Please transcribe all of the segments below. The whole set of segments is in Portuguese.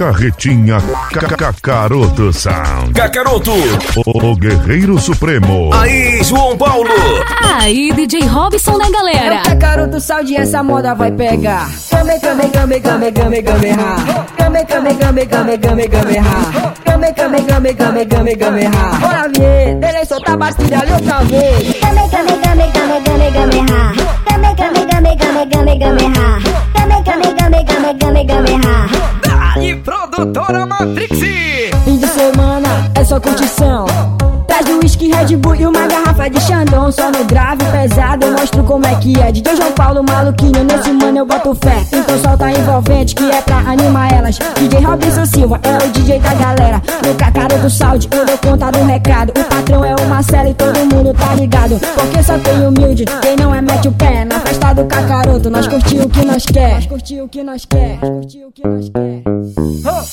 Carretinha Cacaroto Sound. Cacaroto. O, o Guerreiro Supremo. Aí, João Paulo. Aí, DJ Robson da É o galera. Cacaroto Saúde, essa moda vai pegar. Game, game, game, game, game, game, ha. Game, game, game, game, game, game, ha. Game, game, game, game, game, game, ha. Bora ver, dele soltar a bastilha ali outra vez. Game, game, game, game, game, game, ha. Game, game, game, game, game, game, ha. Game, game, game, game, game, game, ha. Aí, produtora Matrix. Fim de semana é só curtição. O whisky Red Bull e uma garrafa de Xandão. Só no grave pesado eu mostro como é que é. DJ João Paulo maluquinho, nesse mano eu boto fé. Então solta envolvente que é pra animar elas. DJ Robinson Silva é o DJ da galera. No Cacaro do Saúde eu dou conta do recado. O patrão é o Marcelo e todo mundo tá ligado. Porque só tem humilde, quem não é mete o pé. Na festa do Cacaroto nós curtiu o que nós quer. Nós curtiu o que nós quer. Nós curtiu o que nós quer.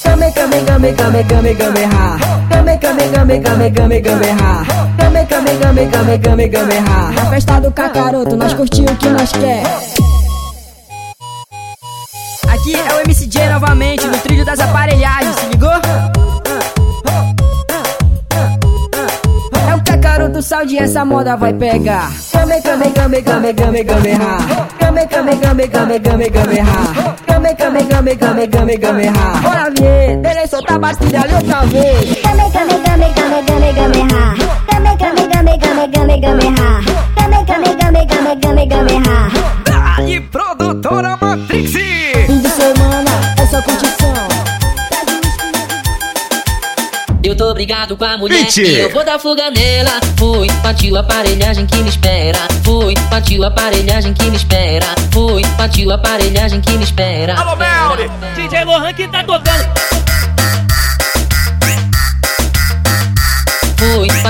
Game, game, game, game, game, game. Game, game, game, game, game. Game, game, game, game, game, game, ha. Na festa do Cacaroto, nós curtiu o que nós quer. Aqui é o MCJ novamente, no trilho das aparelhagens, se ligou? O Cacaroto Saúde, essa moda vai pegar. Game, game, game, game, game, game, ha. Game, game, game, game, game, game, ha. Game, game, game, game, game, game, ha. Bora ver, dele soltar a bastilha ali outra vez. Game, game, game, game, game, game, ha. Game, game, game, game, game, game, ha. Game, game, game, game, game, game, ha. Aí, produtora Matrix. Fim de semana é só curtição. Tô brigado com a mulher Iti. e eu vou dar fuga nela. Fui, partiu a aparelhagem que me espera. Fui, partiu a aparelhagem que me espera. Fui, partiu a aparelhagem que me espera. Alô, Melly. DJ Lohan que tá tocando.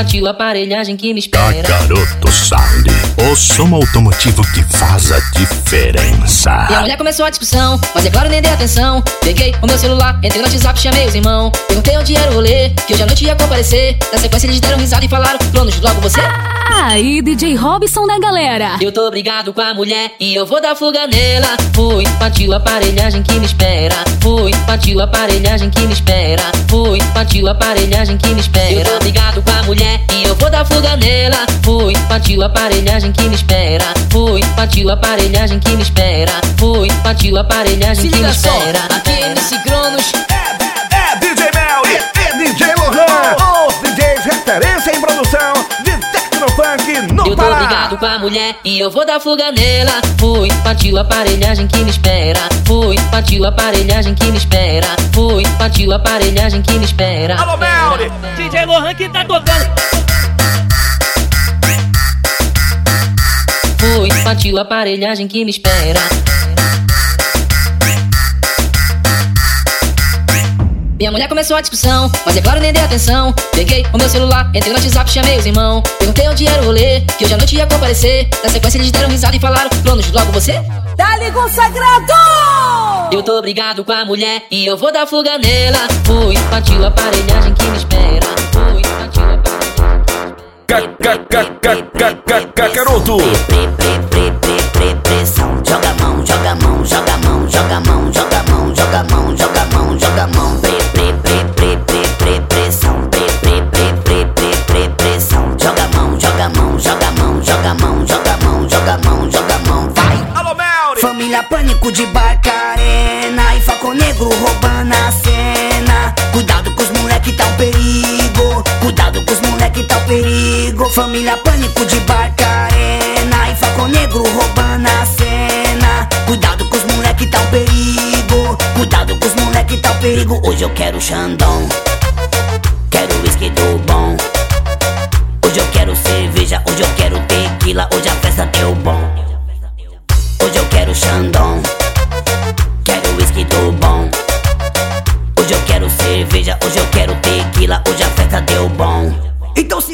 Partiu a aparelhagem que me espera. Cacaroto Sound, o som automotivo que faz a diferença. E a mulher começou a discussão, mas é claro, nem dei atenção. Peguei o meu celular, entrei no WhatsApp, chamei os irmãos. Perguntei onde era o rolê, que hoje à noite ia comparecer. Na sequência eles deram risada e falaram: Cronos, logo você? Aí, DJ Robson da galera. Eu tô brigado com a mulher e eu vou dar fuga nela. Fui, partiu a aparelhagem que me espera. Fui, partiu a aparelhagem que me espera. Fui, partiu a aparelhagem que me espera. Eu tô brigado com a mulher e eu vou dar fuga nela. Fui, partiu a aparelhagem que me espera. Fui, partiu a aparelhagem que me espera. Fui, partiu a aparelhagem Se que me só, espera. Aqui é MC Cronos. É DJ Melly e DJ Lohan. Os DJs referência em produção de Tecnofunk no Eu tô Pará. brigado com a mulher e eu vou dar fuga nela. Fui, partiu a aparelhagem que me espera. Fui, partiu a aparelhagem que me espera. Fui, partiu a aparelhagem que me espera. Alô, Melly. DJ Lohan que tá tocando. Fui, partiu a aparelhagem que me espera. Minha mulher começou a discussão, mas é claro, nem dei atenção. Peguei o meu celular, entrei no WhatsApp, chamei os irmãos. Perguntei onde era o rolê, que hoje à noite ia comparecer. Na sequência eles deram risada e falaram: Cronos, logo você? Dá-lhe consagrado! Eu tô brigado com a mulher e eu vou dar fuga nela. Fui, partiu a aparelhagem que me espera. Fui, partiu a aparelhagem. Pre, pressão. Joga a mão, joga a mão, joga a mão, joga a mão, joga a mão, de Barcarena e Falcão Negro roubando a cena. Cuidado com os moleque tá um perigo. Cuidado com os moleque tá um perigo. Família Pânico de Barcarena e Falcão Negro roubando a cena. Cuidado com os moleque tá um perigo. Cuidado com os moleque tá um perigo. Hoje eu quero Xandão. Quero whisky do bom. Hoje eu quero cerveja, hoje eu quero tequila, hoje a festa deu bom. Hoje eu quero Xandão,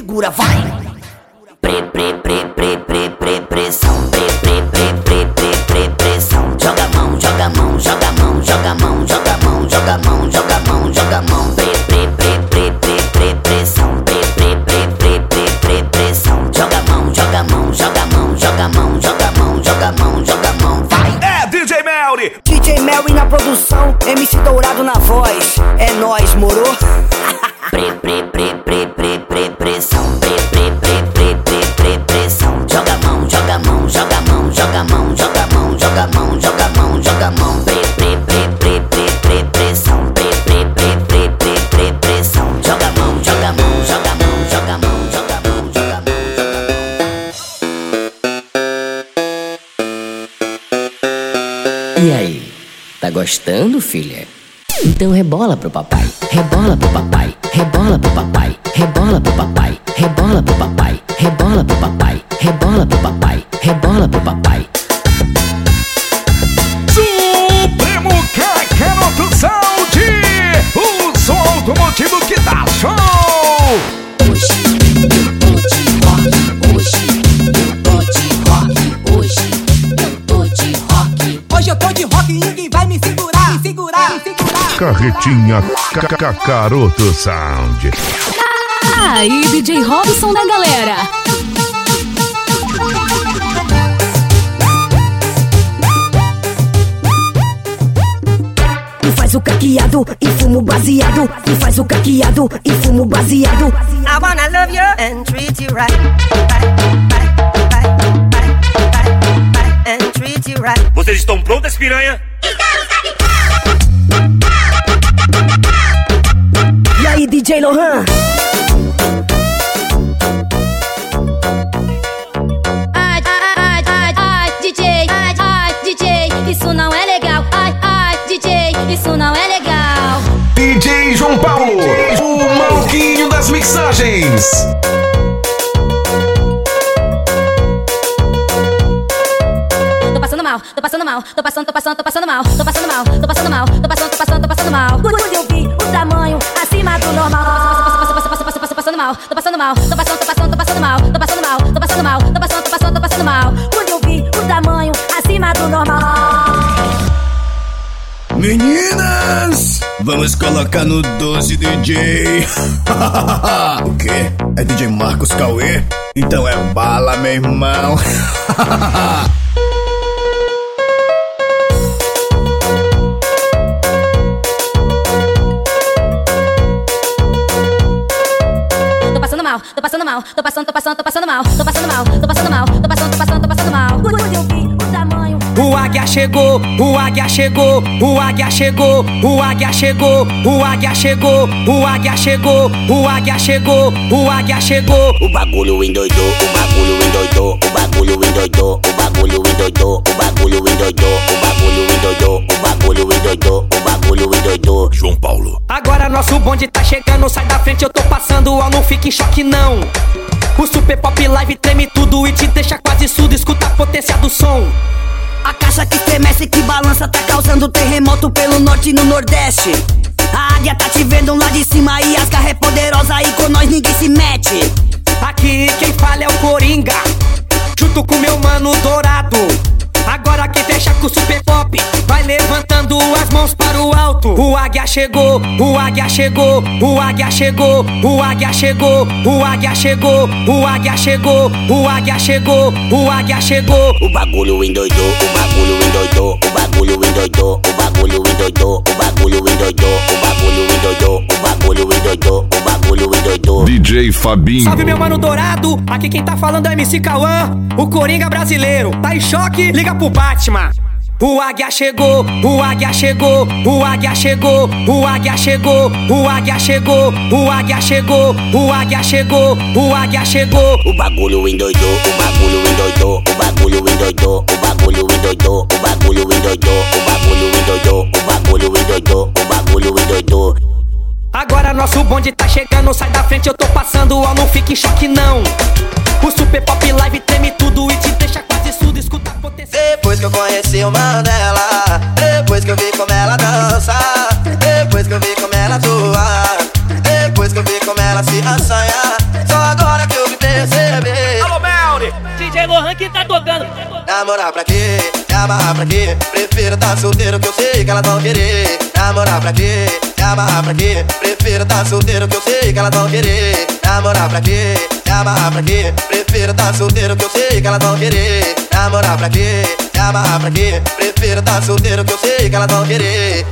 segura, vai! Filha? Então rebola pro papai, rebola pro papai, rebola pro papai, rebola pro papai, rebola pro papai, rebola pro papai, rebola pro papai, Carretinha Cacaroto Sound. Aí, DJ Robson da galera. E faz o caqueado e fumo baseado. E faz o caqueado e fumo baseado. I wanna love you and treat you right. right, right, right. Vocês estão prontas, piranha? DJ Lohan? Passando mal, tô passando tô passando, tô passando, mal, tô passando mal, tô passando mal, tô passando, tô passando, tô passando mal. Quando eu vi o tamanho acima do normal. Passando mal, tô passando mal, tô passando, tô passando, tô passando mal, tô passando mal, tô passando mal, tô passando, tô passando, tô passando mal. Quando eu vi o tamanho acima do normal. Meninas, vamos colocar no 12 DJ. o quê? É DJ Marcos Cauê? Então é bala, meu irmão. Tô passando mal, tô passando, tô passando, tô passando mal, tô passando mal, tô passando mal, tô passando, tô passando, tô passando águia chegou, o águia chegou, o águia chegou, o águia chegou, o águia chegou, o águia chegou, o águia chegou, o águia chegou. O bagulho endoidou, o bagulho endoidou, o bagulho endoidou, o bagulho endoidou, o bagulho endoidou, o bagulho endoidou, o bagulho endoidou, o bagulho endoidou. João Paulo. Agora nosso bonde tá chegando, sai da frente, eu tô passando, ó, não fique em choque não. O Super Pop Live treme tudo e te deixa quase surdo, escuta a potência do som. A caixa que estremece, que balança, tá causando terremoto pelo norte e no nordeste. A águia tá te vendo lá de cima e as garras é poderosa e com nós ninguém se mete. Aqui quem fala é o Coringa, junto com meu mano Dourado. Agora quem fecha com o Super Pop vai levantando as mãos para o alto. O águia chegou, o águia chegou, o águia chegou, o águia chegou, o águia chegou, o águia chegou, o águia chegou, o águia chegou. O bagulho endoidou, o bagulho endoidou, o bagulho endoidou, o bagulho endoidou, o bagulho endoidou, o bagulho endoidou, o bagulho endoidou, o bagulho endoidou. DJ Fabinho. Salve meu mano dourado, aqui quem tá falando é MC Cauã, o Coringa brasileiro. Tá em choque? Liga pro Batman. O águia chegou, o águia chegou, o águia chegou, o águia chegou, o águia chegou, o águia chegou, o águia chegou, o águia chegou. O bagulho endoidou, o bagulho endoidou, o bagulho endoidou, o bagulho endoidou, o bagulho endoidou, o bagulho endoidou, o bagulho endoidou, o bagulho endoidou. Agora nosso bonde tá chegando, sai da frente, eu tô passando, ó, não fique em choque não. O Super Pop Live treme tudo e te deixa que eu conheci o Mandela, depois que eu vi como ela dança, depois que eu vi como ela atua, depois que eu vi como ela se assanha, só agora que eu me percebi. Alô, Melri! DJ Lohan que tá tocando. Namorar pra quê? Me amarrar pra quê? Prefiro tá solteiro que eu sei que elas vão querer. Namorar pra quê? Me amarrar pra quê? Prefiro tá solteiro que eu sei que elas vão querer. Namorar pra quê? Me amarrar pra quê? Prefiro tá solteiro que eu sei que elas vão querer. Namorar pra quê? Me amarrar pra quê? Prefiro tá solteiro que eu sei que elas vão querer.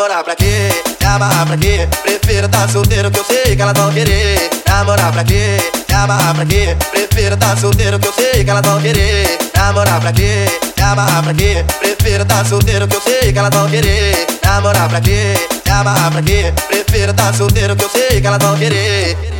Namorar pra quê? Se amarrar pra quê? Prefiro tá solteiro que eu sei que elas vão querer. Namorar pra quê? Se amarrar pra quê? Prefiro tá solteiro que eu sei que elas vão querer. Namorar pra quê? Se amarrar pra quê? Prefiro tá solteiro que eu sei que elas vão querer. Namorar pra quê? Se amarrar pra quê? Prefiro tá solteiro que eu sei que elas vão querer.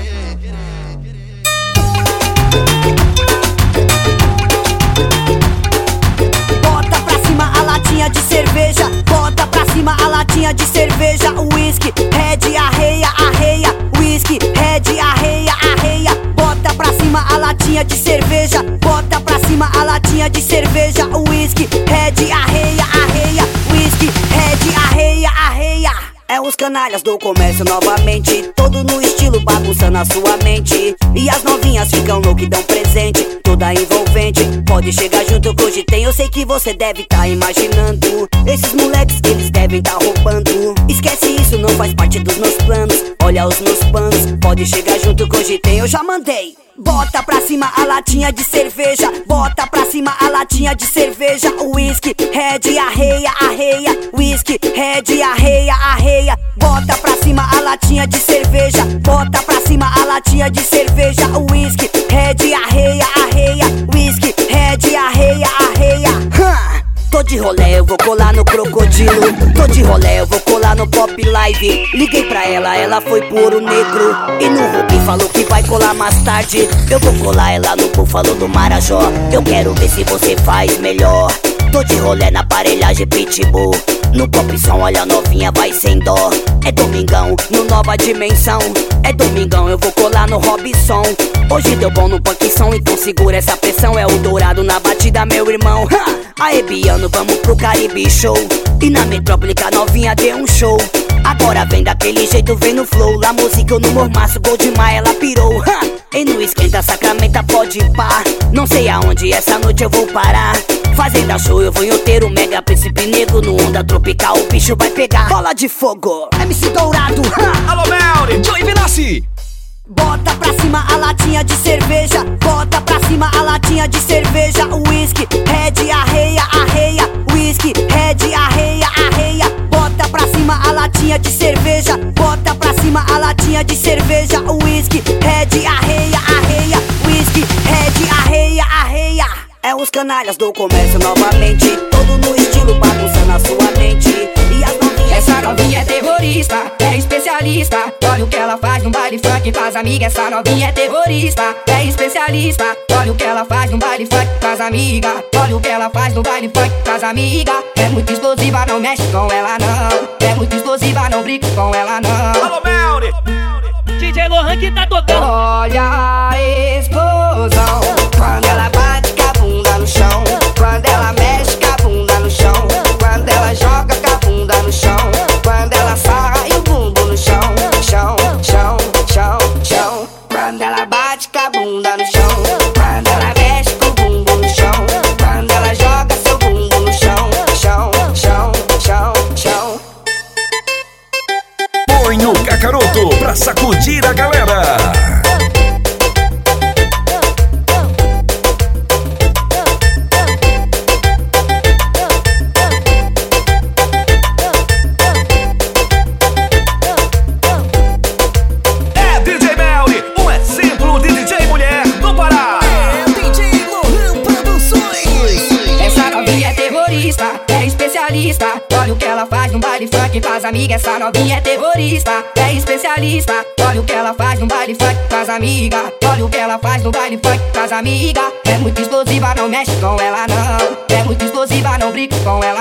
Bota pra cima a latinha de cerveja. Whisky, red, arreia, arreia. Whisky, red, arreia, arreia. Bota pra cima a latinha de cerveja. Bota pra cima a latinha de cerveja. Whisky, red, arreia, arreia. Whisky, red, arreia, arreia. É os canalhas do comércio novamente. Todo no estilo bagunçando a sua mente. E as novinhas ficam loucas e dão presente. Toda envolvente. Pode chegar junto que hoje tem. Eu sei que você deve tá imaginando. Esses moleques, eles devem tá roubando. Esquece isso, não faz parte dos meus planos. Olha os meus planos. Pode chegar junto que hoje tem. Eu já mandei. Bota pra cima a latinha de cerveja. Bota pra cima a latinha de cerveja. Whisky, red, arreia, arreia. Whisky, red, arreia, arreia. Bota pra cima a latinha de cerveja. Bota pra cima a latinha de cerveja. Whisky, red, arreia, arreia. De rolé, eu vou colar no crocodilo. Tô de rolé, eu vou colar no pop live. Liguei pra ela, ela foi por ouro negro. E no Rubi falou que vai colar mais tarde. Eu vou colar ela no búfalo do Marajó. Eu quero ver se você faz melhor. Tô de rolé na aparelhagem pitbull. No pop som, olha a novinha, vai sem dó. É domingão, no nova dimensão. É domingão, eu vou colar no Robson. Hoje deu bom no punk som, então segura essa pressão. É o dourado na batida, meu irmão. Ha! Aê, Biano, vamos pro Caribe Show. E na metrópole a novinha deu um show. Agora vem daquele jeito, vem no flow. Lá música, no mormaço, gol demais, ela pirou. Ha! E no esquenta, sacramenta, pode pá. Não sei aonde essa noite eu vou parar. Fazenda show, eu vou em outeiro, mega príncipe negro no onda tropical, o bicho vai pegar. Bola de fogo, MC Dourado. Ha! Alô, Melly! Joey Vinassi! Bota pra cima a latinha de cerveja. Bota pra cima a latinha de cerveja. Whisky, red, arreia, arreia. Whisky, red, arreia. Latinha de cerveja. Bota pra cima a latinha de cerveja. Whisky, red, arreia, arreia. Whisky, red, arreia, arreia. É os canalhas do comércio novamente. Todo no estilo bagunçando a sua mente. E as. Essa novinha é terrorista, é especialista. Olha o que ela faz no baile funk com as amigas. Essa novinha é terrorista, é especialista. Olha o que ela faz no baile funk com as amigas. Olha o que ela faz no baile funk com as amigas. É muito explosiva, não mexe com ela não. É muito explosiva, não brinca com ela não. Alô, Melly! DJ Lohan que tá tocando. Olha a explosão amigas. É muito explosiva, não mexe com ela não. É muito explosiva, não brinca com ela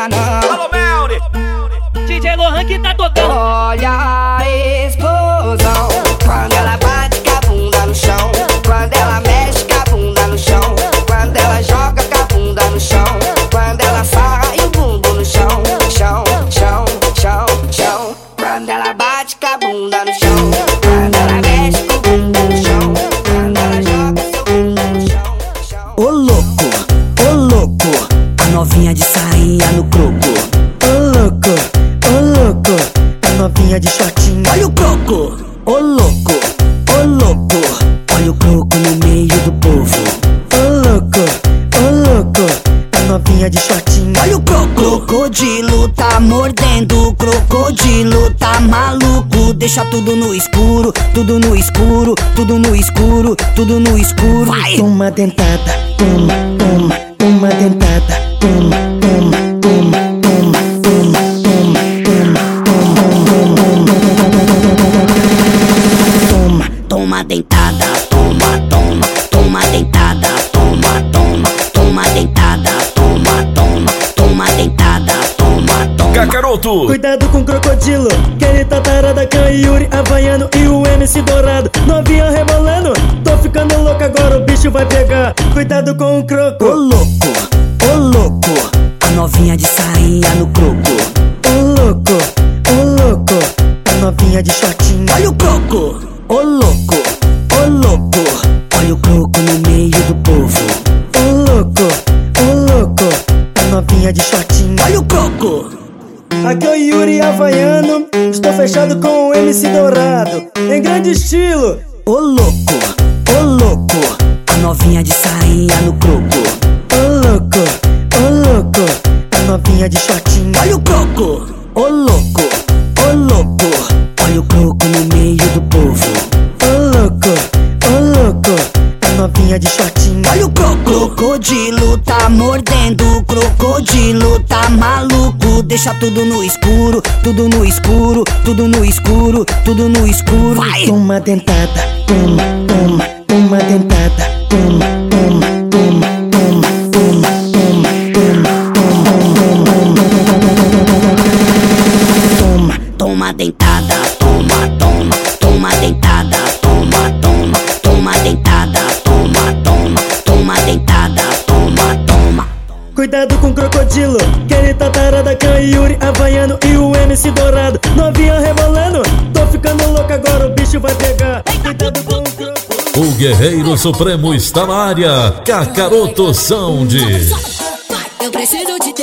deixa tudo no escuro, tudo no escuro, tudo no escuro, tudo no escuro. Vai! Toma dentada, toma, toma, Cuidado com o crocodilo, que ele tá tarada com o Yuri Havaiano e o MC Dourado. Novinha rebolando, tô ficando louco agora, o bicho vai pegar. Cuidado com o croco. Ô louco, ô louco, a novinha de sainha no croco. Ô louco, ô louco, a novinha de shortinho. Olha o croco, ô louco, ô louco, olha o croco no meio do povo. Ô louco, ô louco, a novinha de shortinho. Olha o croco. Aqui é o Yuri Havaiano, estou fechado com o MC Dourado. Em grande estilo. Ô louco, ô louco, a novinha de sainha no croco. Ô louco, ô louco, a novinha de shortinho. Olha o croco, ô louco, ô louco, olha o croco no meio do povo. Ô louco, ô louco, a novinha de shortinho. Olha o croco. Crocodilo tá mordendo, crocodilo tá maluco. Deixa tudo no escuro, tudo no escuro, tudo no escuro, tudo no escuro. Vai! Toma dentada, toma, toma, toma dentada, toma, Cuidado com o crocodilo, que ele tá o Yuri Havaiano e o MC Dourado. Novinha rebolando, tô ficando louco agora, o bicho vai pegar. Cuidado com o croco. O Guerreiro Supremo está na área. Cacaroto Sound. Eu preciso fechamento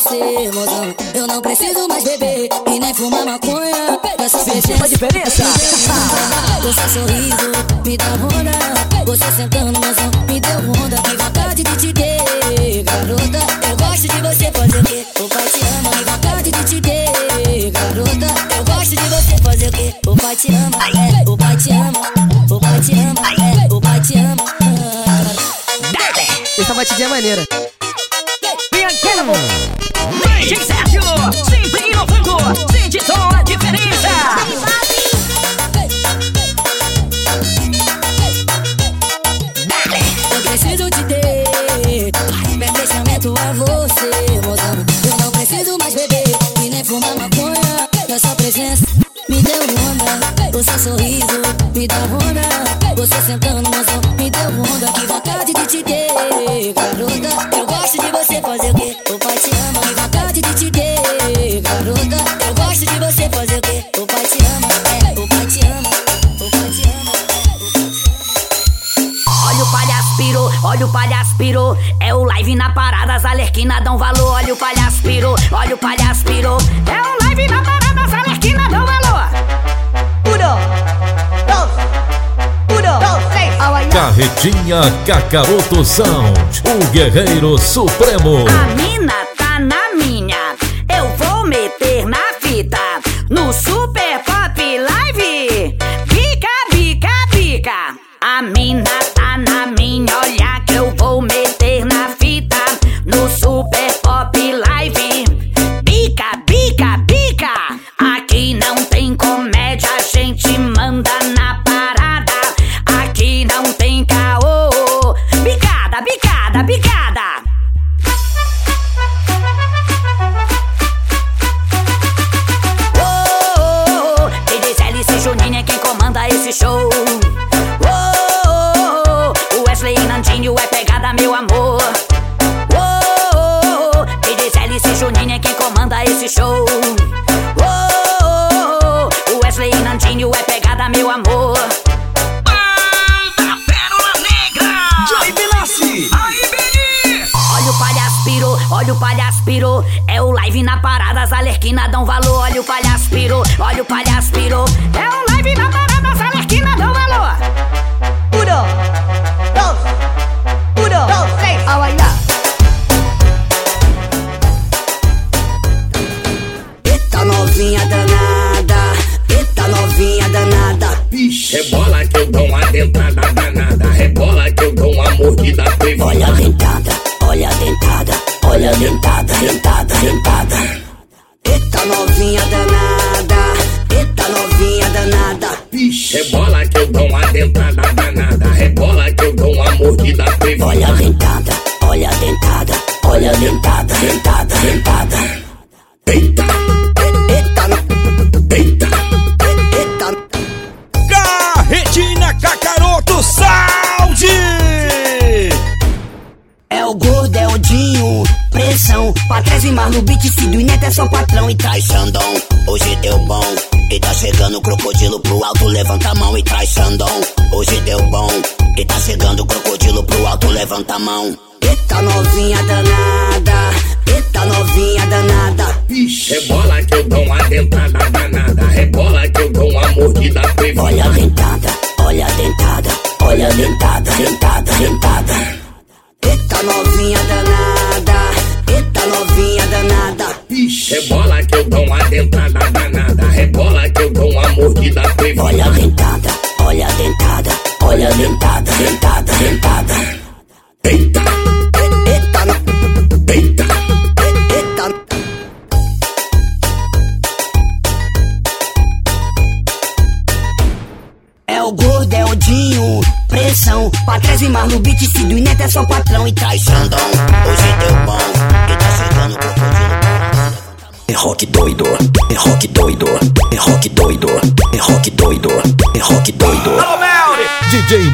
você, mozão. Eu não preciso mais beber e nem fumar maconha. Essa Sentiu a diferença? Você sorriso me dá onda. Você sentando, mozão, me deu onda. Que vontade de te ter, garota. Eu gosto de você fazer o quê? O pai te ama. Que vontade de te ter, garota. Eu gosto de você fazer o quê? O pai te ama, é. O pai te ama. O pai te ama, é. O pai te ama. Essa batidinha é maneira. Bianchino! DJ Sérgio! Hey! Parada, as alerquina dão valor. Olha o palhaço pirou, olha o palhaço pirou. É o live na parada, as alerquina dão valor. Uno, dos, uno, dos, seis. Carretinha Cacaroto Sound. O Guerreiro Supremo.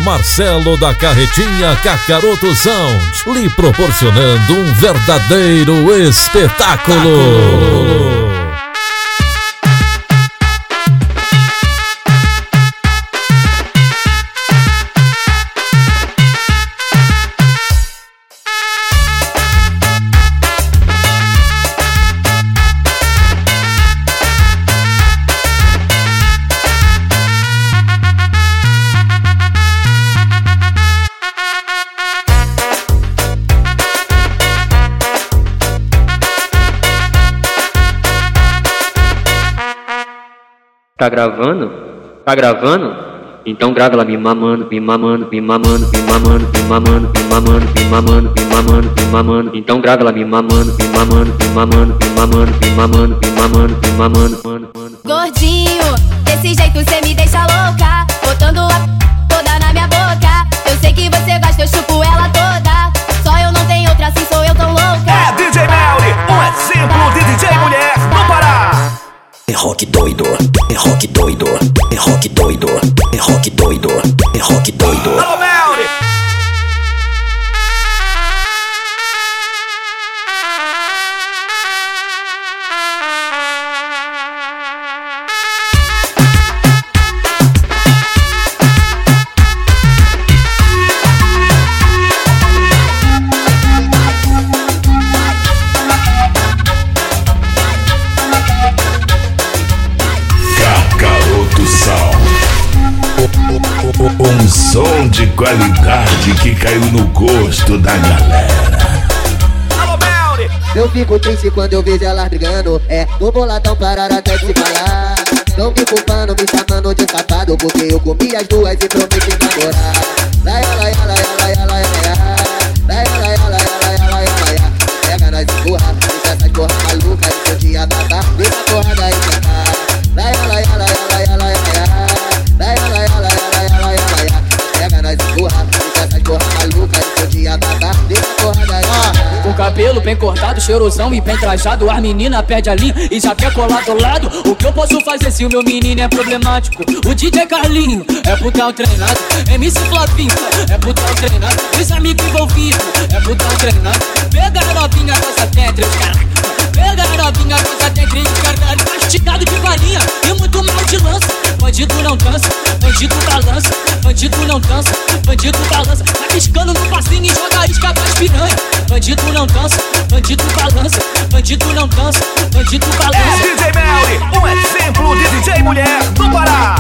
Marcelo da Carretinha Cacaroto Sound, lhe proporcionando um verdadeiro espetáculo. Tá gravando? Tá gravando? Então grava ela me mamando, me mamando, me mamando, me mamando, me mamando, me mamando, me mamando, me mamando, me mamando. Então grava ela me mamando, me mamando, me mamando, me mamando, me mamando, me mamando, me mamando, mano, mano. Gordinho, desse jeito cê me deixa louca. Botando a toda na minha boca. Eu sei que você gosta, eu chupo ela toda. Só eu não tenho outra, assim sou eu tão louca. É DJ Melly, um exemplo de DJ mulher no Pará. É rock doido, é rock doido, é rock doido, é rock doido, é rock doido. Alô, Melly! Um som de qualidade que caiu no gosto da galera. Eu fico triste quando eu vejo elas brigando. É, no boladão parar até de falar. Não me culpando, me chamando de safado. Porque eu comi as duas e prometi namorar. Laia, laia, laia, laia, cabelo bem cortado, cheirosão e bem trajado. As menina pede a linha e já quer colar do lado. O que eu posso fazer se o meu menino é problemático? O DJ Carlinho é putão treinado. MC Flavinho é putão treinado. Os amigos envolvidos é putão treinado. Pega a novinha com essa tentre, caralho Pega a novinha com essa tentre, caralho Mastigado de farinha e muito mal de lança. Bandido não dança, bandido balança. Bandido não dança, bandido balança. Tá piscando no passinho e joga Bandido não dança, bandido balança Bandido não dança, bandido É balança DJ Melly, um exemplo de DJ mulher no Pará.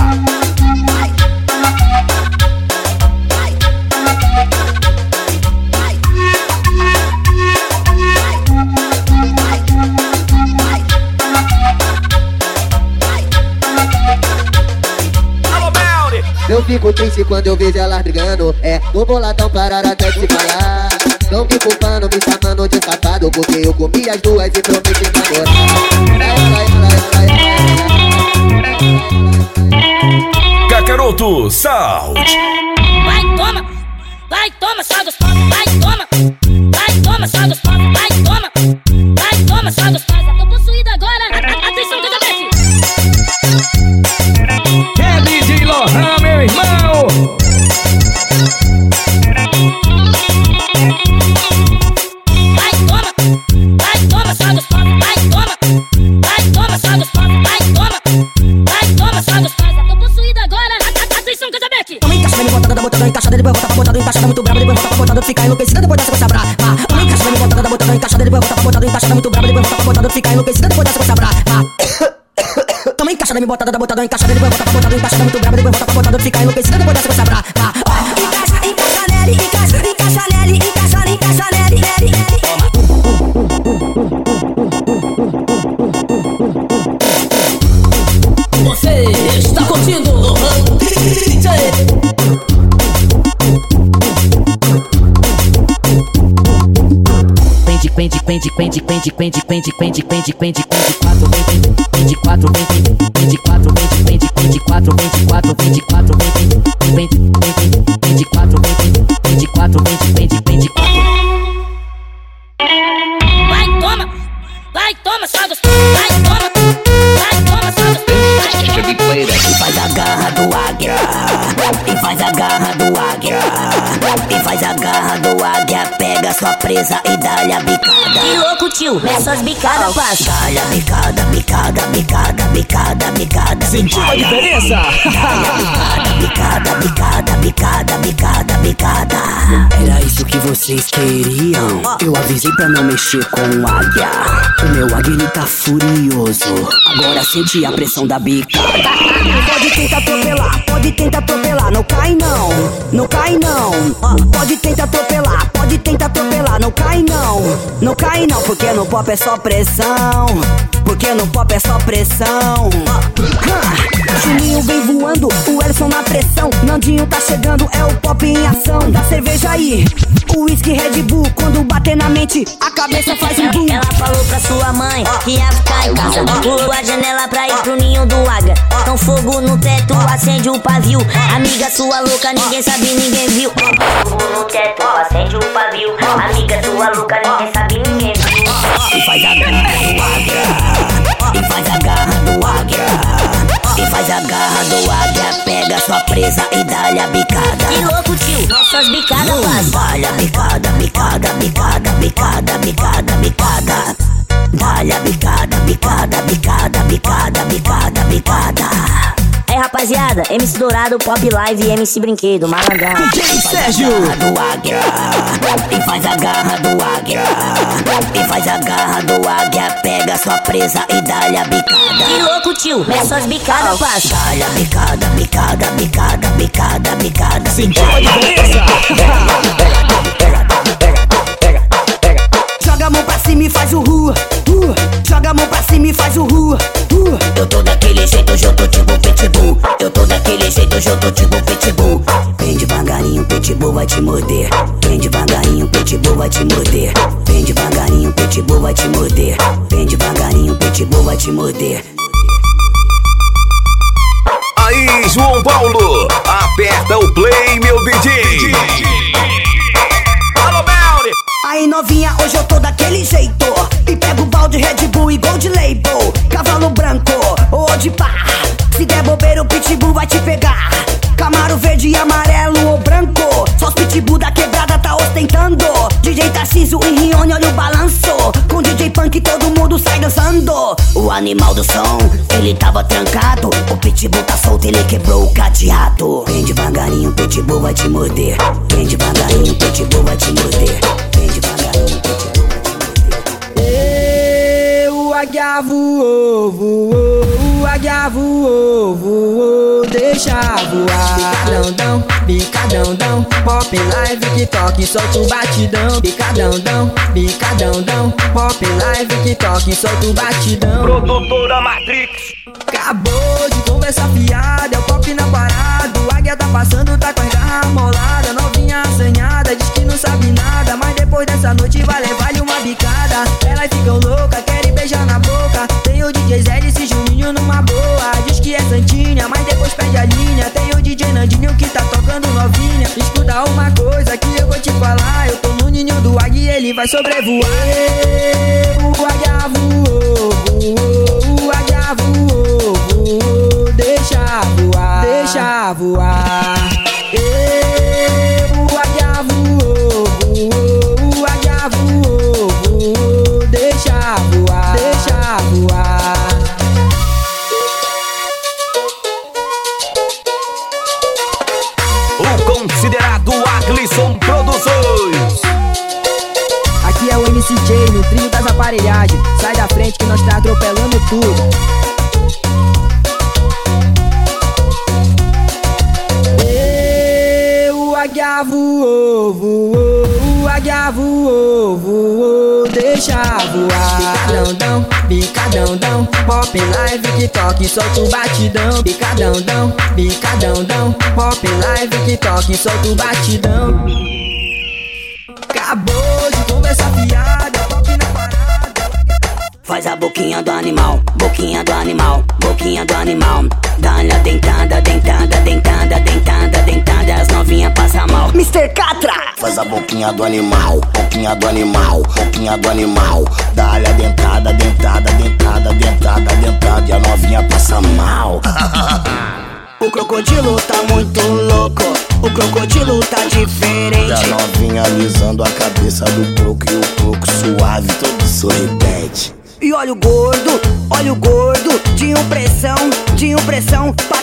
Fico triste quando eu vejo elas brigando. É, tô boladão pararam até de se falar. Não me culpando, me chamando de safado. Porque eu comi as duas e prometi namorar. Cacaroto Sound. Vai, toma, vai, toma, só pop, vai, toma, Encaixada, me botada, botada, encaixada, depois volta pra botada, encaixada muito brava, depois volta pra botada, fica enlouquecida, depois dessa coisa brava. Encaixa, encaixa nele, encaixa, encaixa nele, encaixa, encaixa nele, nele, nele. Você está curtindo DJ Pende, pende, pende, pende, pende, pende, pende, pende, pende, pende, pende, quatro, pende, pende, quatro, pende, pende, presa e dá-lhe a bicada. Que louco, tio, essas bicadas, passa. Dá-lhe a bicada, bicada, bicada, bicada, bicada Sentiu a diferença? Bicada, bicada, bicada, bicada, bicada Era isso que vocês queriam? Eu avisei pra não mexer com o águia. O meu águia ele tá furioso. Agora sente a pressão da bicada Pode tentar atropelar, pode tentar atropelar. Não cai não, não cai não. Pode tentar atropelar, pode tentar atropelar Não cai não, não cai não Porque no pop é só pressão Porque no pop é só pressão Ah, Juninho vem voando, o Elson na pressão Nandinho tá chegando, é o pop em ação Da cerveja aí, o whisky Red Bull Quando bater na mente, a cabeça faz um boom Ela falou pra sua mãe que ia ficar em casa. Pulou a janela pra ir pro ninho do águia. Então fogo no teto, acende o pavio. Amiga sua louca, ninguém sabe, ninguém viu. Fogo no teto, acende o pavio. Amiga sua louca, ninguém sabe, ninguém viu. E faz a garra do águia E faz a garra do águia E faz a garra do águia Pega sua presa e dá-lhe a bicada. Que louco, tio, essas bicadas, passa. Dá-lhe a bicada, bicada, bicada, bicada, bicada, bicada. Dá-lhe a bicada, bicada, bicada, bicada, bicada, bicada Aí rapaziada, MC Dourado, Pop Live e MC Brinquedo, malandrão. DJ Sérgio do águia E faz a garra do águia E faz a garra do águia Pega sua presa e dá-lhe a bicada Que louco, tio, essas bicadas, passa. Dá-lhe a bicada, bicada, bicada, bicada, bicada Sentiu a diferença? Joga a mão pra cima e faz o rua, rua Joga a mão pra cima e faz o rua, rua Eu tô daquele jeito, hoje eu tô tipo pitbull. Eu tô daquele jeito, hoje eu tô tipo pitbull. Vem devagarinho, pitbull vai te morder. Vem devagarinho, pitbull vai te morder. Vem devagarinho, pitbull vai te morder. Vem devagarinho, pitbull vai te morder. Aí, João Paulo, aperta o play, meu DJ. Melly. Aí novinha, hoje eu tô daquele jeito. E pego balde Red Bull e Gold Label. Cavalo branco ou de pá. Se der bobeira o pitbull vai te pegar. Camaro verde e amarelo ou branco. Só os pitbull da quebrada tá ostentando. DJ Tarciso e Rione, olha o balanço. Com DJ Punk todo mundo sai dançando. O animal do som, ele tava trancado. O pitbull tá solto, ele quebrou o cadeado. Vem devagarinho, o pitbull vai te morder. Vem devagarinho, o pitbull vai te morder águia voou, voou, o águia voou, voou, deixa voar. Bicadão, dão, bicadão, dão, pop live que toque, solta o batidão. Bicadão, dão, bicadão, dão, pop live que toque, solta o batidão. Produtora Matrix. Acabou de conversar fiada, é o pop na parada, o águia tá passando, tá com as garras molada. Novinha assanhada, diz que não sabe nada. Mas depois dessa noite vai levar-lhe uma bicada. Elas ficam loucas, depois perde a linha. Tem o DJ Nandinho que tá tocando novinha. Escuta uma coisa que eu vou te falar. Eu tô no ninho do águia e ele vai sobrevoar. O águia voou, voou, o águia voou, voou. Deixa voar, deixa voar. Ê, O. Deixa voar, deixa voar. MCJ no trio das aparelhagens. Sai da frente que nós tá atropelando tudo. Águia voou, voou, o águia voou, voou, deixa voar. Picadão, dão, picadão, dão, pop live, TikTok, solta o batidão. Picadão, dão, picadão, dão, pop live, TikTok, solta o batidão. Acabou de conversar fiada, pop na Faz a boquinha do animal, boquinha do animal, boquinha do animal. Dá-lhe a dentada, dentada, dentada, dentada, dentada. As novinhas passam mal. Mr. Catra! Faz a boquinha do animal, boquinha do animal, boquinha do animal. Dá-lhe a dentada, dentada, dentada, dentada, dentada. E a novinha passa mal. O crocodilo tá muito louco, o crocodilo tá diferente. novinha alisando a cabeça do croco e o croco suave, todo sorridente. E olha o gordo, olha o gordo, de impressão, de impressão. Pra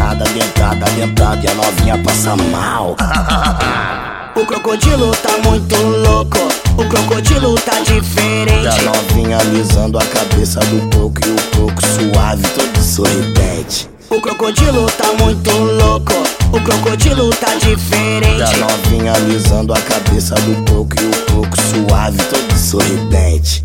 dentada, dentada. E a novinha passa mal. O crocodilo tá muito louco, o crocodilo tá E a diferente. novinha alisando a cabeça do croco e o croco suave, todo sorridente. O crocodilo tá muito louco, o crocodilo tá E a diferente. novinha alisando a cabeça do croco e o croco suave, todo sorridente.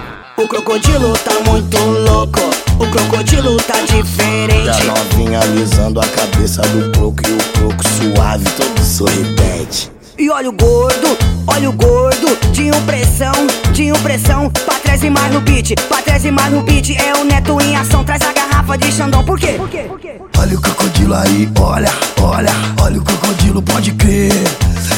O crocodilo tá muito louco, o crocodilo tá diferente. novinha alisando a cabeça do croco e o croco suave, todo sorridente. E olha o gordo, olha o gordo, de impressão, de impressão. Pra trás e mais no beat, pra trás e mais no beat. É o neto em ação, traz a garrafa de Xandão. Por quê? Olha o crocodilo aí, olha, olha, olha o crocodilo, pode crer.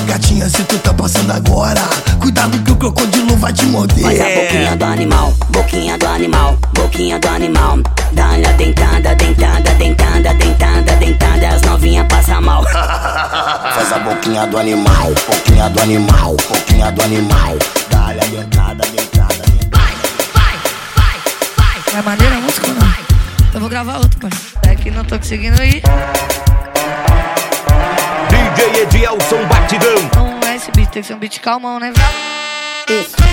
Gatinha, se tu tá passando agora, cuidado que o crocodilo vai te morder. Faz a boquinha do animal, boquinha do animal, boquinha do animal. Dá-lhe a dentada, dentada, dentada, dentada, dentada. As novinhas passam mal. Faz a boquinha do animal, boquinha do animal, boquinha do animal. Dá-lhe a dentada, dentada, dentada. É maneira a música ou não? Então vou gravar outro, pai. É que não tô conseguindo ir. DJ Edielson Batidão. Não é esse beat, tem que ser um beat calmão, né? Isso.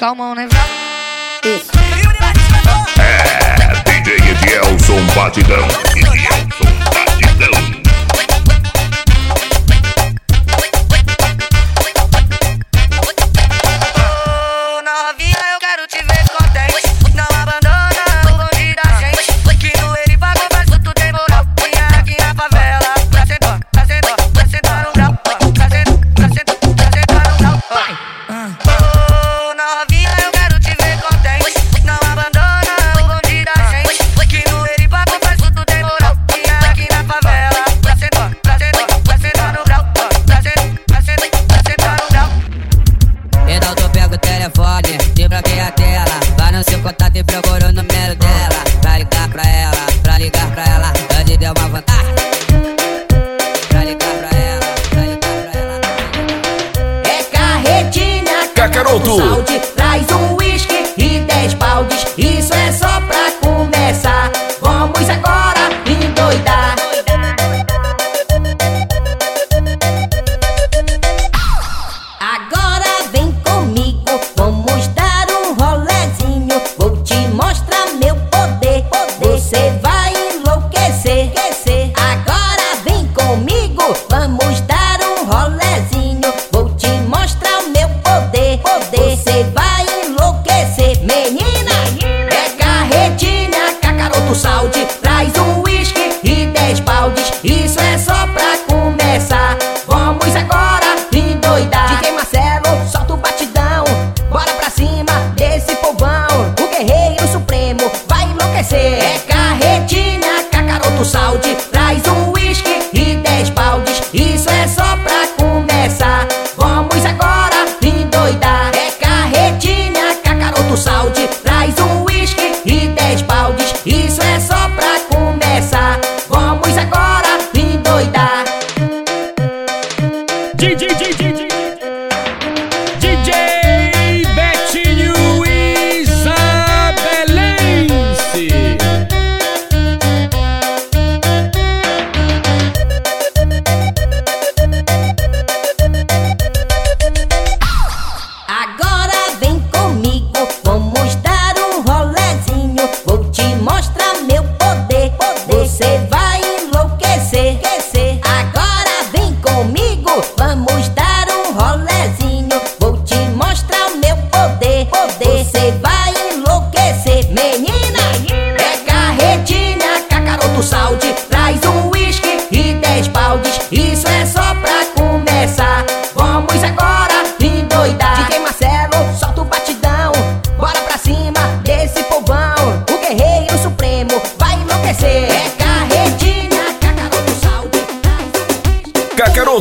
calmão, né? Isso. É, DJ Edielson Batidão.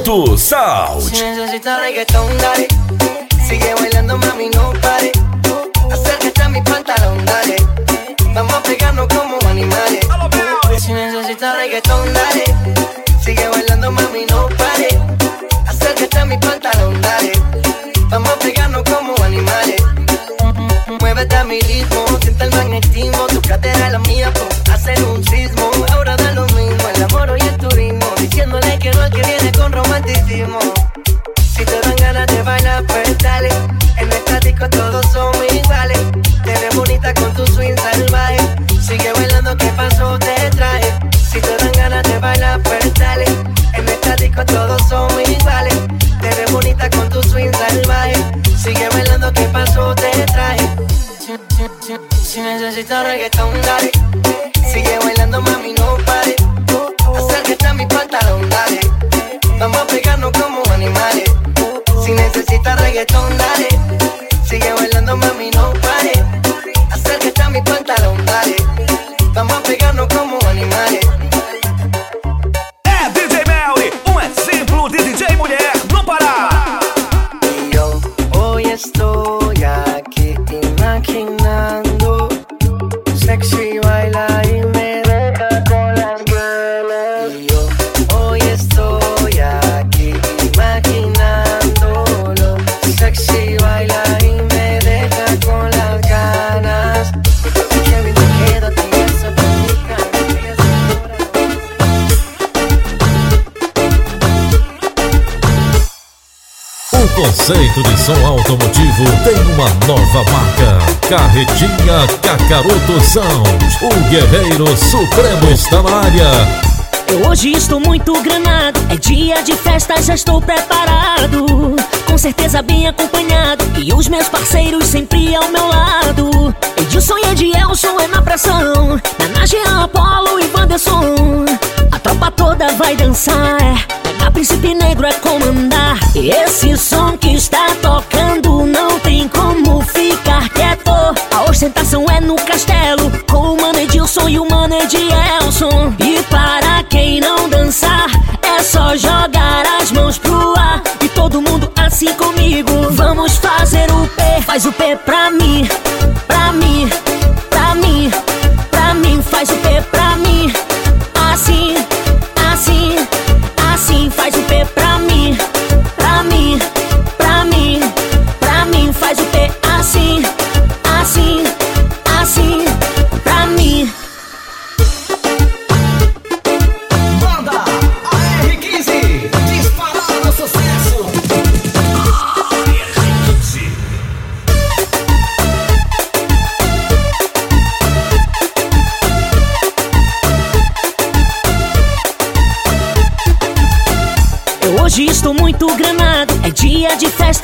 tu South. Si necesitas reggaetón, dale. Sigue bailando, mami, no pare. Acércate a mi pantalón, dale. Vamos a pegarnos como animales. Si necesitas reggaetón, dale. Sigue bailando, mami, no pare. Acércate a mi pantalón, dale. Vamos a pegarnos como animales. Muévete a mi ritmo, siente el magnetismo Si te dan ganas de bailar, pues dale. En estático todos somos iguales. Te ves bonita con tu swing salvaje. Sigue bailando, ¿qué pasó? Te traje. Si te dan ganas de bailar, pues dale. En estático todos somos iguales. Te ves bonita con tu swing salvaje. Sigue bailando, ¿qué pasó? Te traje. Si necesitas reggaetón, dale. Sigue bailando, mami, no para. reggaetón. Conceito de som automotivo tem uma nova marca. Carretinha Cacaroto Sound. O guerreiro supremo está na área. Eu hoje estou muito granado, é dia de festa, já estou preparado. Com certeza bem acompanhado, e os meus parceiros sempre ao meu lado. Edilson e Edielson é na pressão, na Jean, Apolo e Wanderson. A tropa toda vai dançar, é. A Príncipe Negro é comandar. Esse som que está tocando não tem como ficar quieto. A ostentação é no castelo, com o Mano Edilson e o Mano Edielson. E para quem não dançar, é só jogar as mãos pro ar. E todo mundo assim comigo, vamos fazer o P. Faz o P pra mim,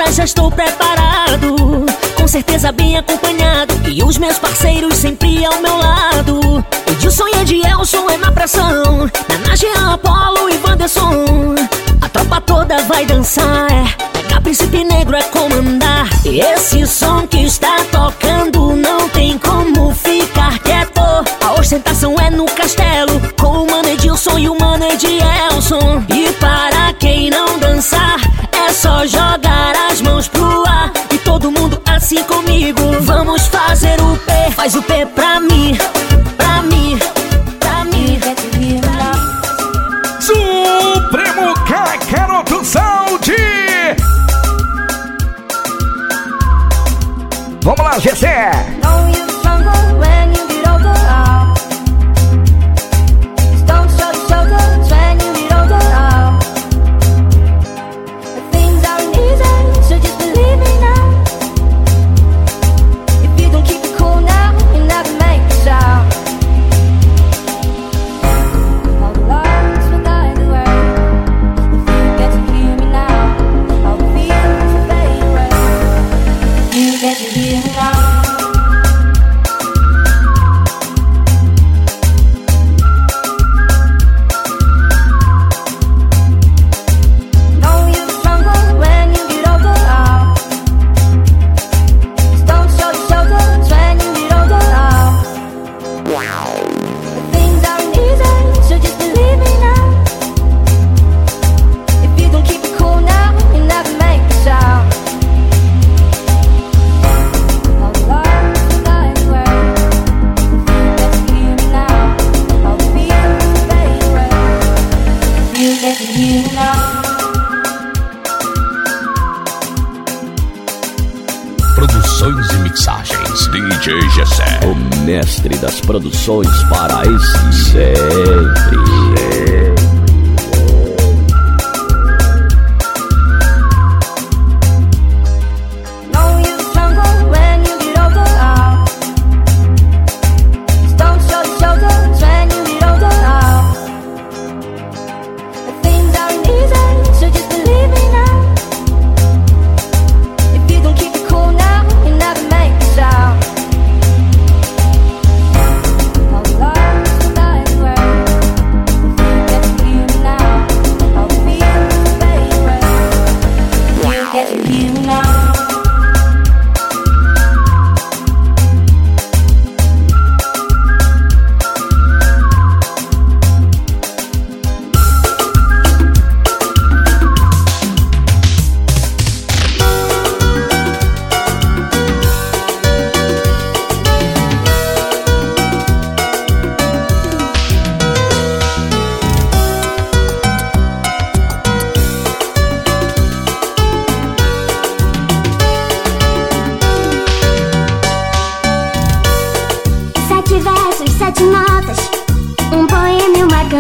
festa, já estou preparado. Com certeza bem acompanhado, e os meus parceiros sempre ao meu lado. Edilson e Edielson é na pressão, na Jean, Apolo e Wanderson. A tropa toda vai dançar, é. A Príncipe Negro é comandar. E esse som que está tocando assim comigo, vamos fazer o P. Faz o P pra mim,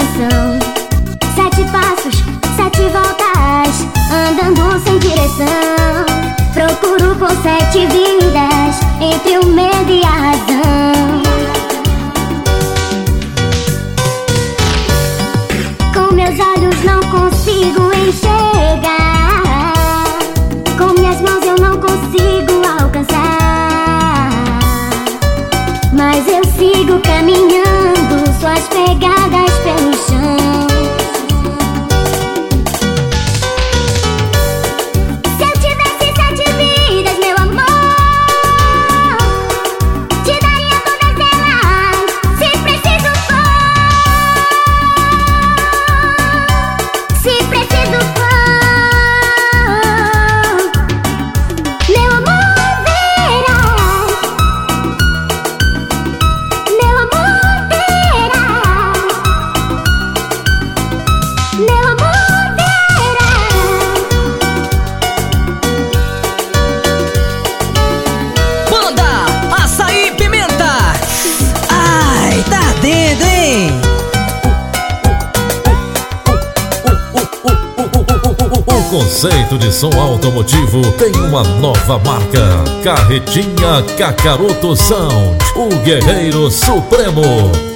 direção. Sete passos, sete voltas, andando sem direção. Procuro com sete vidas. tem uma nova marca. Carretinha Cacaroto Sound, o guerreiro supremo.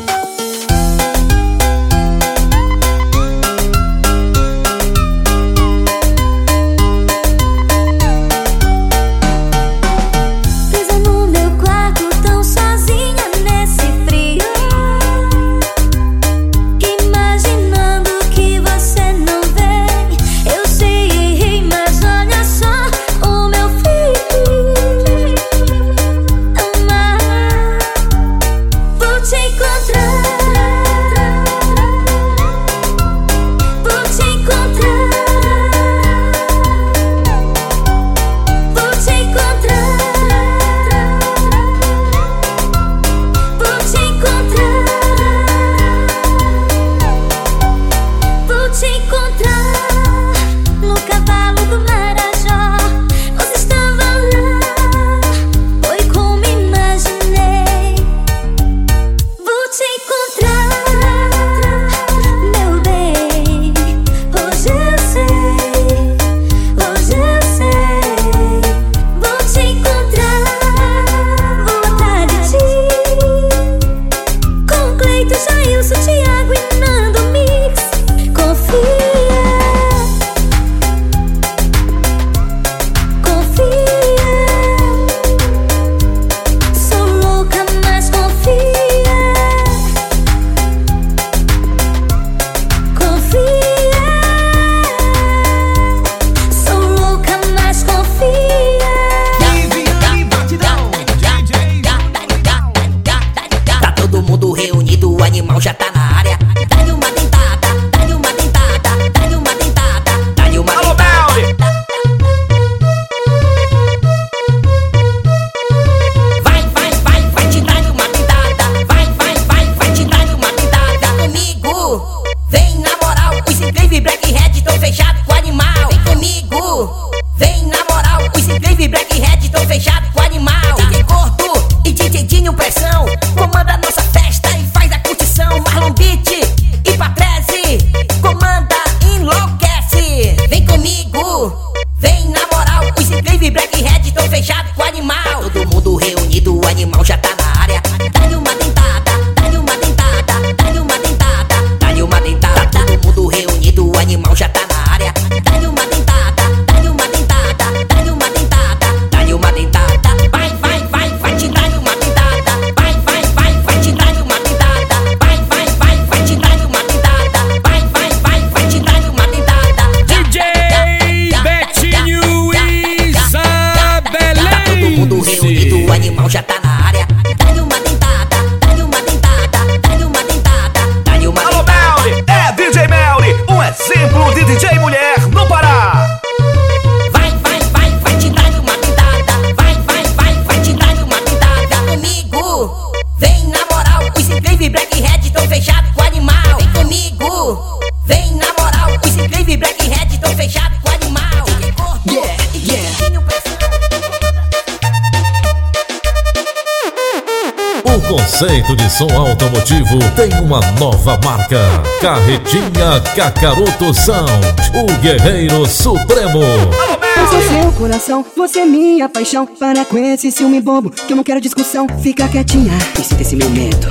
conceito de som automotivo tem uma nova marca. Carretinha Cacaroto Sound, o guerreiro supremo. Eu sou seu coração, você é minha paixão. Para com esse ciúme bobo, que eu não quero discussão. Fica quietinha e sinta esse momento.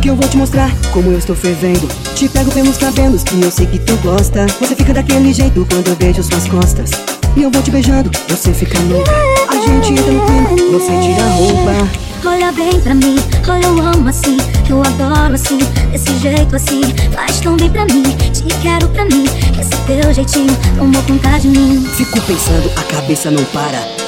Que eu vou te mostrar como eu estou fervendo. Te pego pelos cabelos que eu sei que tu gosta. Você fica daquele jeito quando eu vejo suas costas. E eu vou te beijando, você fica louca. A gente é entra no clima, você tira a roupa. Olha bem pra mim, olha eu amo assim. Eu adoro assim, desse jeito assim. Faz tão bem pra mim, te quero pra mim. Esse teu jeitinho tomou conta de mim. Fico pensando, a cabeça não para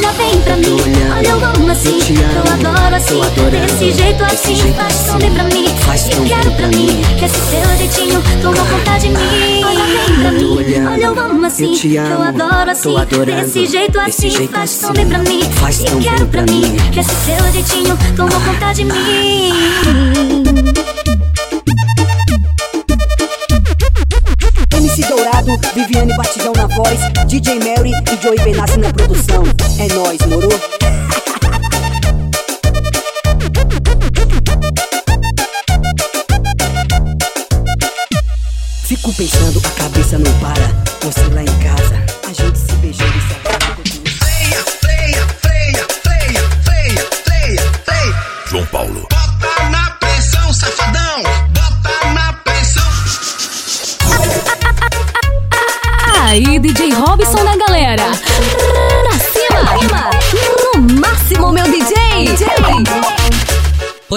Olha bem pra mim, olha eu amo assim eu Eu adoro assim, desse jeito assim Faz tão assim, bem pra mim, faz tão quero pra mim. Que esse teu jeitinho tomou conta de mim. Olha bem pra mim, olha eu amo assim eu Eu adoro assim, desse jeito assim Faz tão assim, bem pra mim, faz bem quero pra mim. Que esse teu jeitinho tomou conta de mim Viviane Batidão na voz DJ Mary e Joey Benassi na produção É nóis, moro?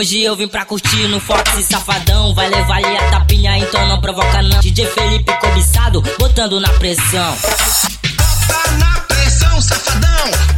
Hoje eu vim pra curtir no Fox e Safadão. Vai levar ali a tapinha, então não provoca não. DJ Felipe cobiçado, botando na pressão. Bota na pressão, safadão.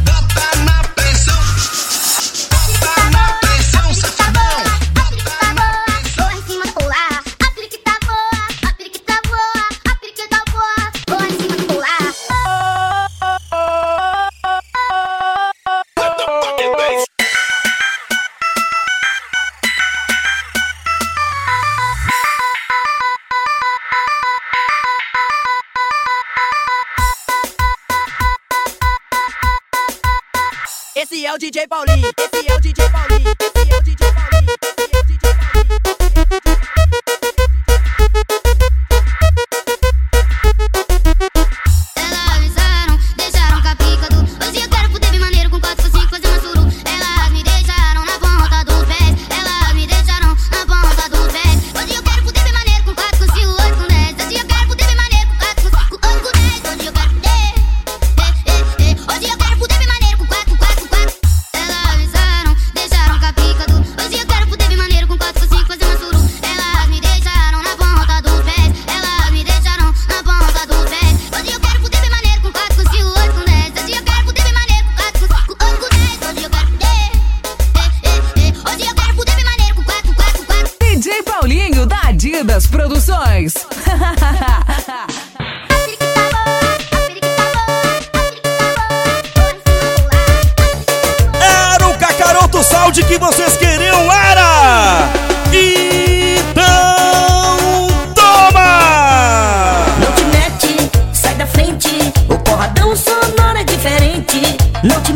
Diferente. Não te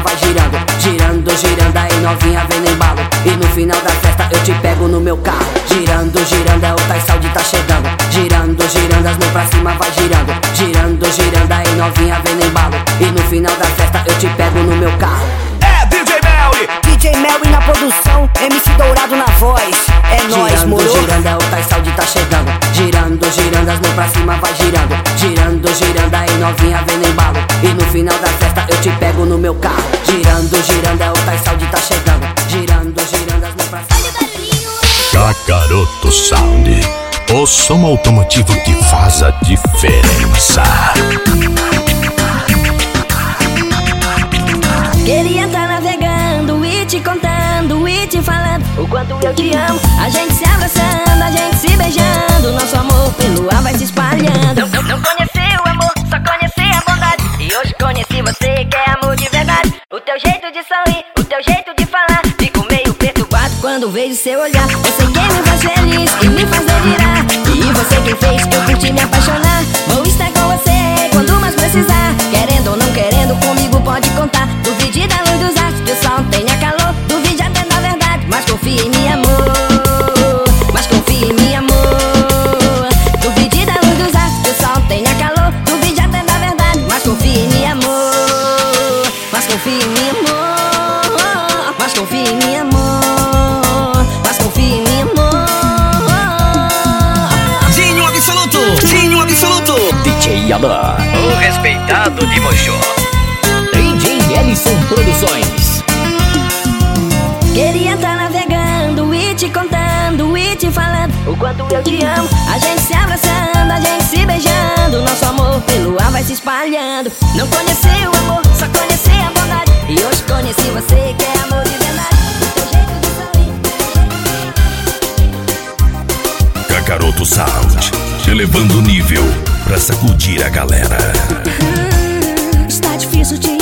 vai girando, girando, girando, aí novinha vendo embalo. E no final da festa eu te pego no meu carro. Girando, girando, é o taisaldi tá chegando. Girando, girando, as mãos pra cima vai girando. Girando, girando, aí novinha vendo embalo. E no final da festa eu te pego no meu carro. É DJ Melly! DJ Melly na produção, MC Dourado na voz. É girando, nóis, moro. Girando, é o taisaldi tá chegando. Girando, girando, as mãos pra cima vai girando. Girando, girando, aí novinha vendo embalo. E final da festa eu te pego no meu carro. Girando, girando, é o Tais Saúde tá chegando. Girando, girando, as mãos pra barulhinho. Chacaroto Sound, o som automotivo que faz a diferença. Queria estar navegando e te contando e te falando o quanto eu te amo. A gente se abraçando, a gente se beijando. Nosso amor pelo ar vai se espalhando. Não, não, não quando vejo seu olhar Você quem me faz feliz e me faz delirar. E você quem fez que eu curti me apaixonar. quanto eu te amo. A gente se abraçando, a gente se beijando. Nosso amor pelo ar vai se espalhando. Não conheci o amor, só conheci a bondade. E hoje conheci você que é amor de verdade. O. Kakaroto Sound, elevando o nível pra sacudir a galera. Está difícil de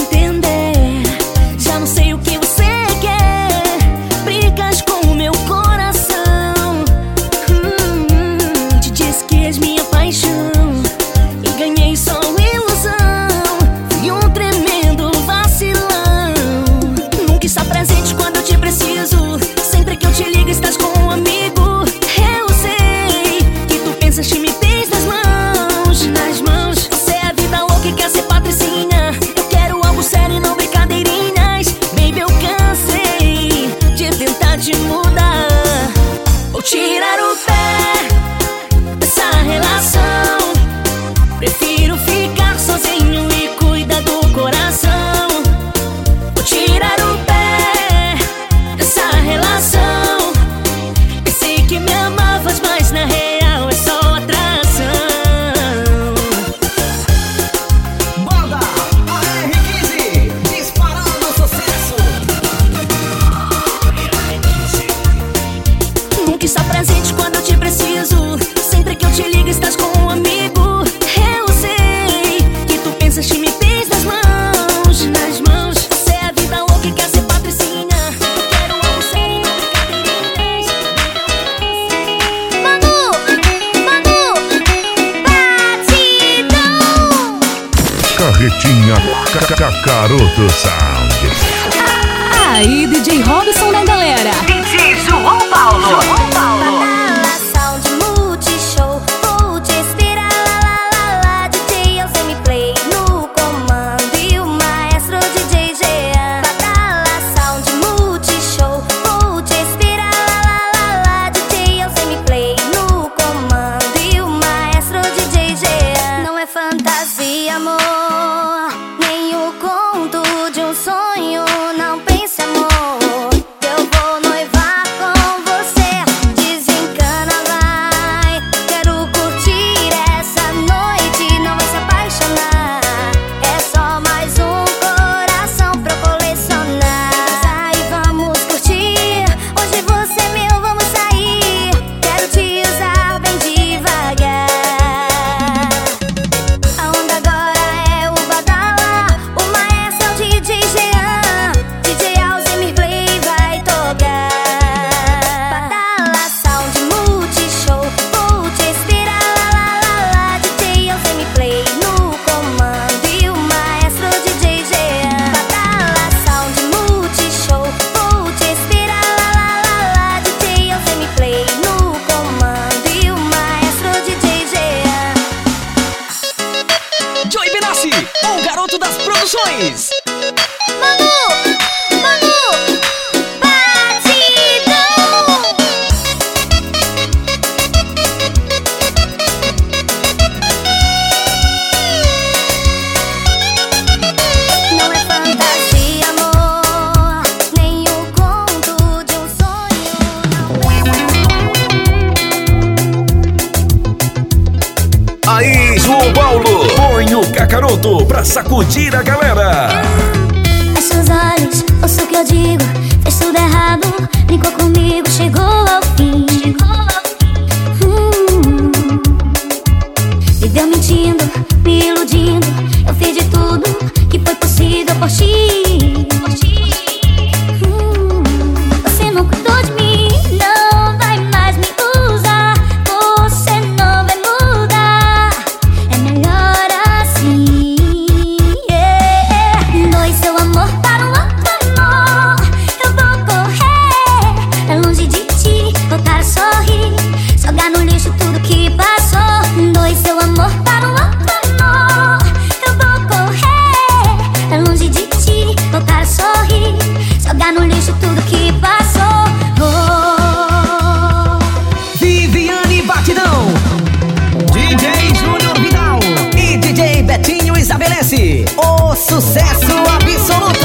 o sucesso absoluto.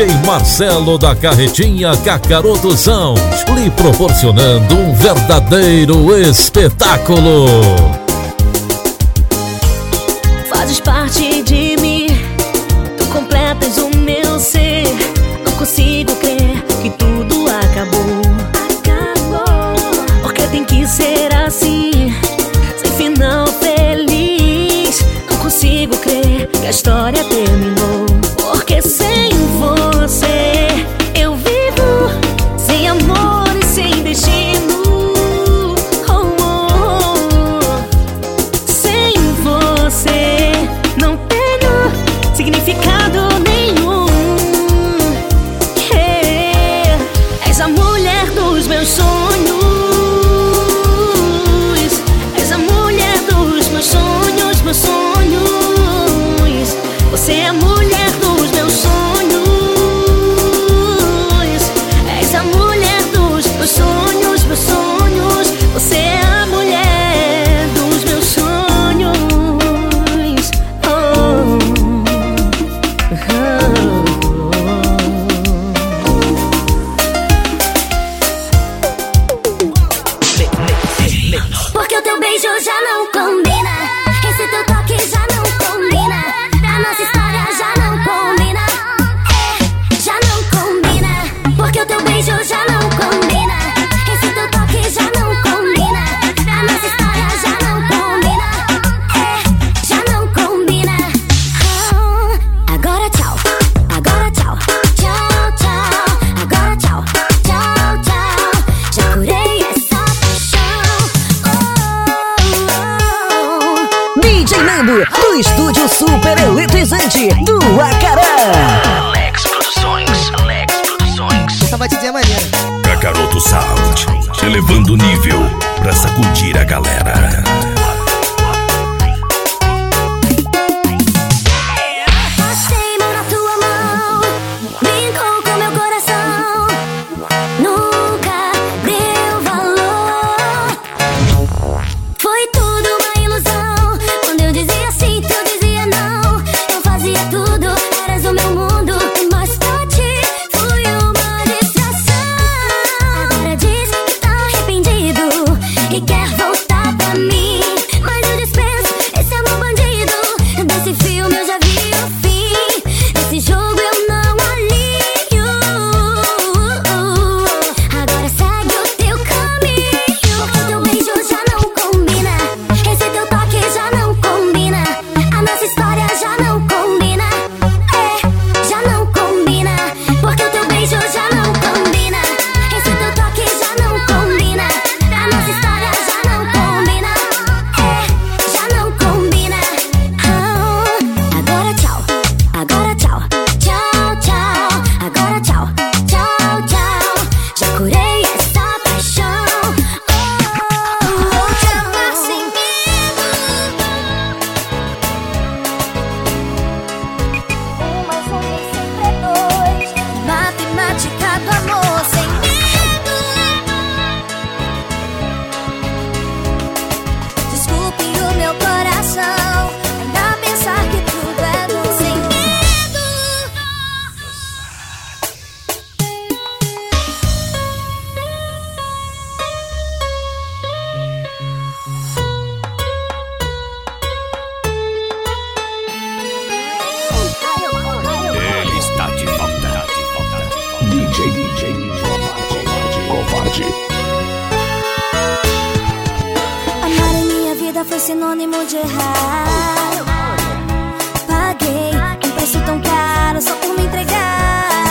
DJ Marcelo da Carretinha Cacaroto Sound, lhe proporcionando um verdadeiro espetáculo. galera. Foi sinônimo de errar. Paguei um preço tão caro só por me entregar.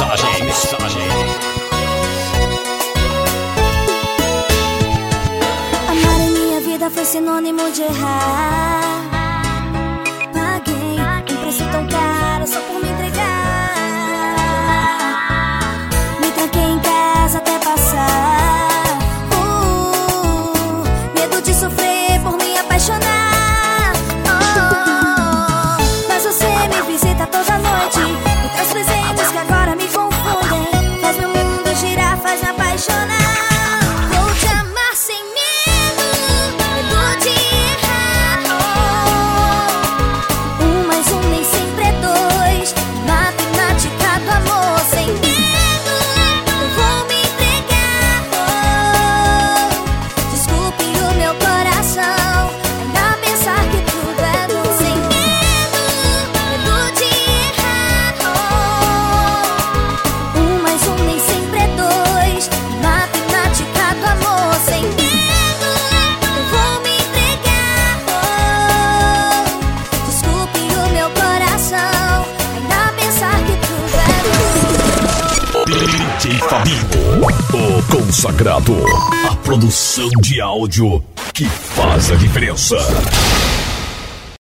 mensagem, mensagem. Amar em minha vida foi sinônimo de errar. Sagrado, a produção de áudio que faz a diferença.